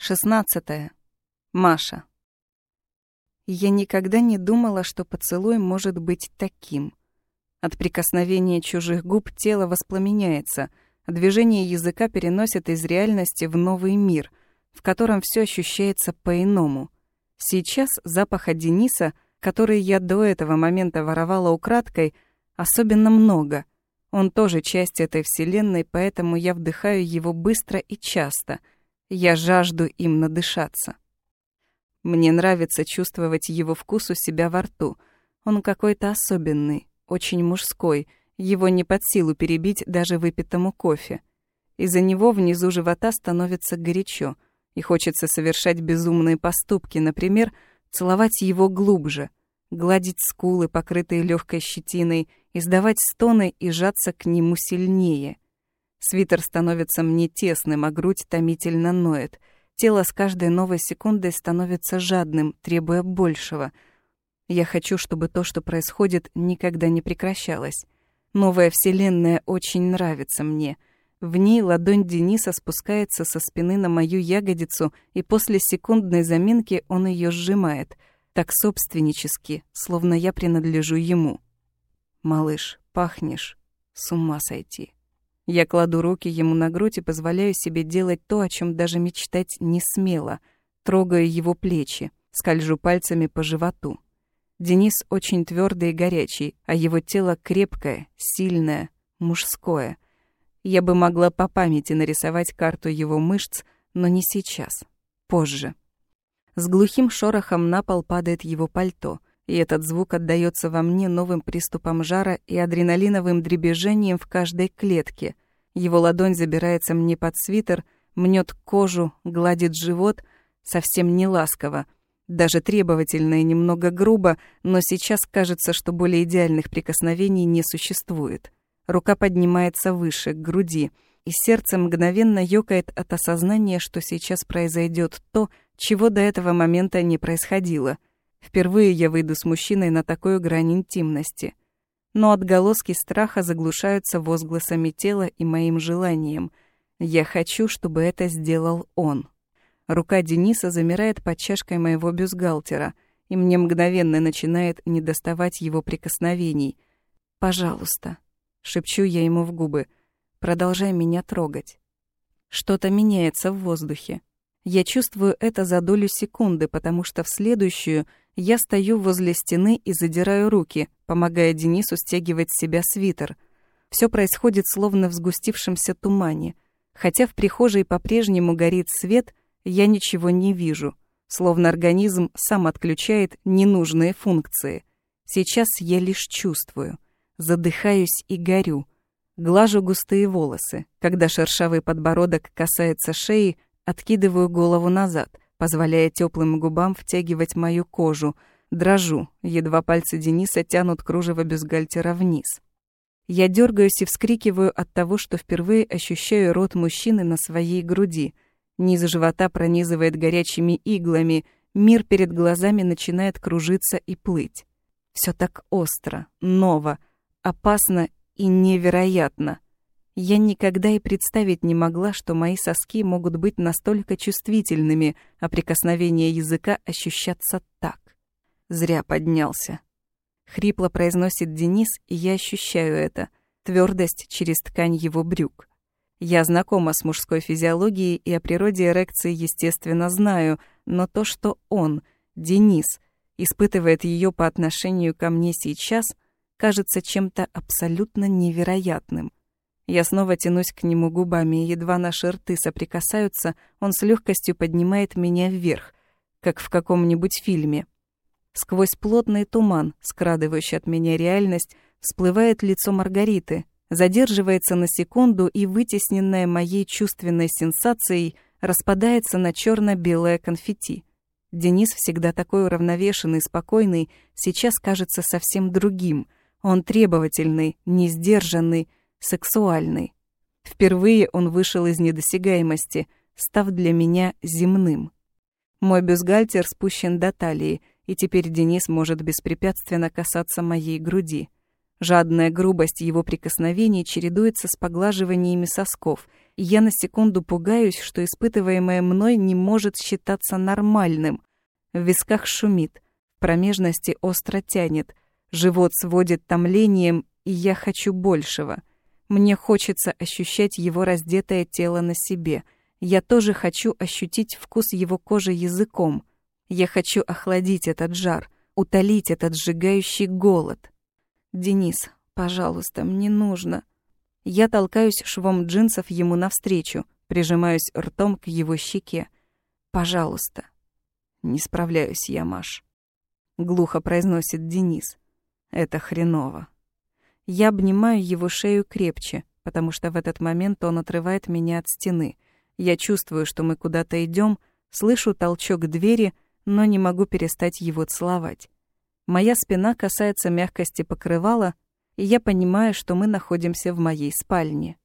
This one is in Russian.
16. Маша. Я никогда не думала, что поцелуй может быть таким. От прикосновения чужих губ тело воспламеняется, а движение языка переносит из реальности в новый мир, в котором все ощущается по-иному. Сейчас запаха Дениса, который я до этого момента воровала украдкой, особенно много. Он тоже часть этой вселенной, поэтому я вдыхаю его быстро и часто — я жажду им надышаться. Мне нравится чувствовать его вкус у себя во рту. Он какой-то особенный, очень мужской. Его не под силу перебить даже выпитому кофе. Из-за него внизу живота становится горячо, и хочется совершать безумные поступки, например, целовать его глубже, гладить скулы, покрытые легкой щетиной, издавать стоны и жаться к нему сильнее — Свитер становится мне тесным, а грудь томительно ноет. Тело с каждой новой секундой становится жадным, требуя большего. Я хочу, чтобы то, что происходит, никогда не прекращалось. Новая вселенная очень нравится мне. В ней ладонь Дениса спускается со спины на мою ягодицу, и после секундной заминки он ее сжимает, так собственнически, словно я принадлежу ему. «Малыш, пахнешь. С ума сойти». Я кладу руки ему на грудь и позволяю себе делать то, о чем даже мечтать не смела. Трогаю его плечи, скольжу пальцами по животу. Денис очень твердый и горячий, а его тело крепкое, сильное, мужское. Я бы могла по памяти нарисовать карту его мышц, но не сейчас. Позже. С глухим шорохом на пол падает его пальто, и этот звук отдаётся во мне новым приступом жара и адреналиновым дребезжением в каждой клетке. Его ладонь забирается мне под свитер, мнет кожу, гладит живот, совсем не ласково, даже требовательно и немного грубо, но сейчас кажется, что более идеальных прикосновений не существует. Рука поднимается выше, к груди, и сердце мгновенно ёкает от осознания, что сейчас произойдет то, чего до этого момента не происходило — Впервые я выйду с мужчиной на такую грань интимности. Но отголоски страха заглушаются возгласами тела и моим желанием. Я хочу, чтобы это сделал он. Рука Дениса замирает под чашкой моего бюстгальтера, и мне мгновенно начинает недоставать его прикосновений. «Пожалуйста», — шепчу я ему в губы, — «продолжай меня трогать». Что-то меняется в воздухе. Я чувствую это за долю секунды, потому что в следующую я стою возле стены и задираю руки, помогая Денису стягивать с себя свитер. Все происходит словно в сгустившемся тумане. Хотя в прихожей по-прежнему горит свет, я ничего не вижу. Словно организм сам отключает ненужные функции. Сейчас я лишь чувствую. Задыхаюсь и горю. Глажу густые волосы. Когда шершавый подбородок касается шеи, откидываю голову назад — позволяя теплым губам втягивать мою кожу. Дрожу, едва пальцы Дениса тянут кружево бюстгальтера вниз. Я дергаюсь и вскрикиваю от того, что впервые ощущаю рот мужчины на своей груди. Низ живота пронизывает горячими иглами, мир перед глазами начинает кружиться и плыть. Все так остро, ново, опасно и невероятно. Я никогда и представить не могла, что мои соски могут быть настолько чувствительными, а прикосновение языка ощущаться так. Зря поднялся. Хрипло произносит Денис, и я ощущаю это. Твердость через ткань его брюк. Я знакома с мужской физиологией и о природе эрекции, естественно, знаю, но то, что он, Денис, испытывает ее по отношению ко мне сейчас, кажется чем-то абсолютно невероятным. Я снова тянусь к нему губами, и едва наши рты соприкасаются, он с легкостью поднимает меня вверх, как в каком-нибудь фильме. Сквозь плотный туман, скрадывающий от меня реальность, всплывает лицо Маргариты, задерживается на секунду и, вытесненная моей чувственной сенсацией, распадается на черно белое конфетти. Денис, всегда такой уравновешенный, спокойный, сейчас кажется совсем другим. Он требовательный, несдержанный, сексуальный. Впервые он вышел из недосягаемости, став для меня земным. Мой бюстгальтер спущен до талии, и теперь Денис может беспрепятственно касаться моей груди. Жадная грубость его прикосновений чередуется с поглаживаниями сосков, и я на секунду пугаюсь, что испытываемое мной не может считаться нормальным. В висках шумит, промежности остро тянет, живот сводит томлением, и я хочу большего. Мне хочется ощущать его раздетое тело на себе. Я тоже хочу ощутить вкус его кожи языком. Я хочу охладить этот жар, утолить этот сжигающий голод. «Денис, пожалуйста, мне нужно». Я толкаюсь швом джинсов ему навстречу, прижимаюсь ртом к его щеке. «Пожалуйста». «Не справляюсь я, Маш», — глухо произносит Денис. «Это хреново». Я обнимаю его шею крепче, потому что в этот момент он отрывает меня от стены. Я чувствую, что мы куда-то идем, слышу толчок двери, но не могу перестать его целовать. Моя спина касается мягкости покрывала, и я понимаю, что мы находимся в моей спальне.